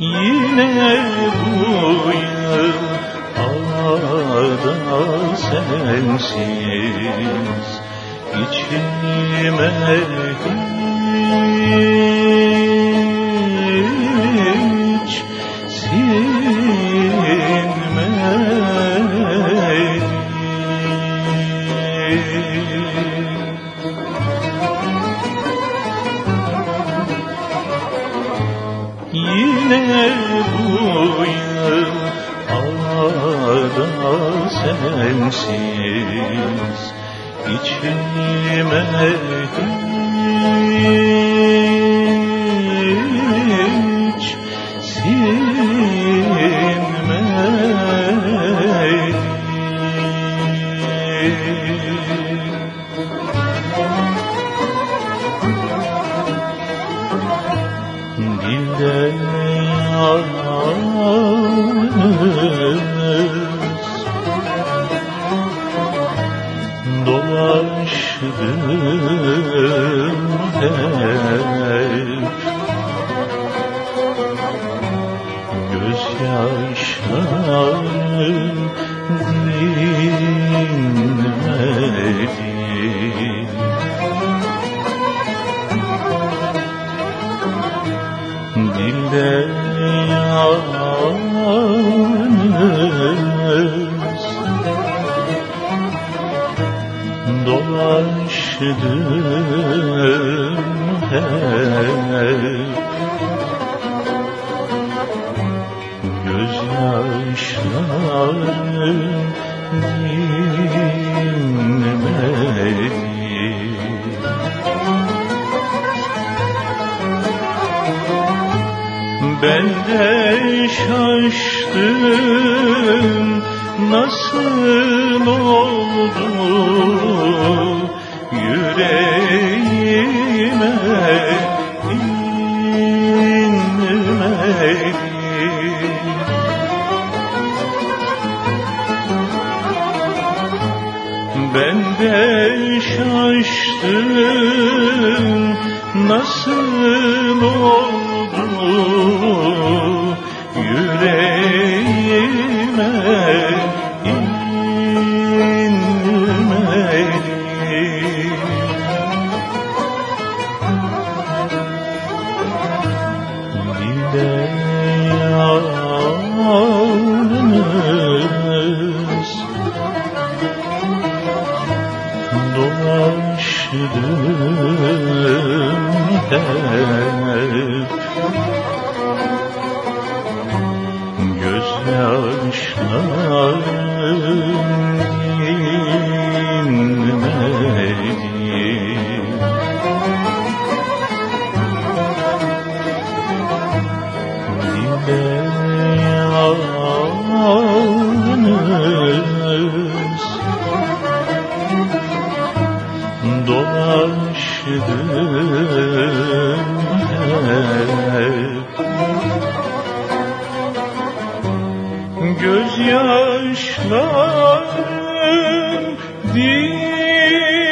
Yine bu yıl havada sensiz içime hiç Yine bu yıl havada sensiz içime hiç Dilden yalnız Dolaştım hep Gözyaşlarım Dolaştım hep Gözyaşlarım Ben de şaştım nasıl oldu Ben de şaştım nasıl oldu? Yüreğime inmedi Dilde yalnız Hep Gözyaşlarım yaşlarım dinime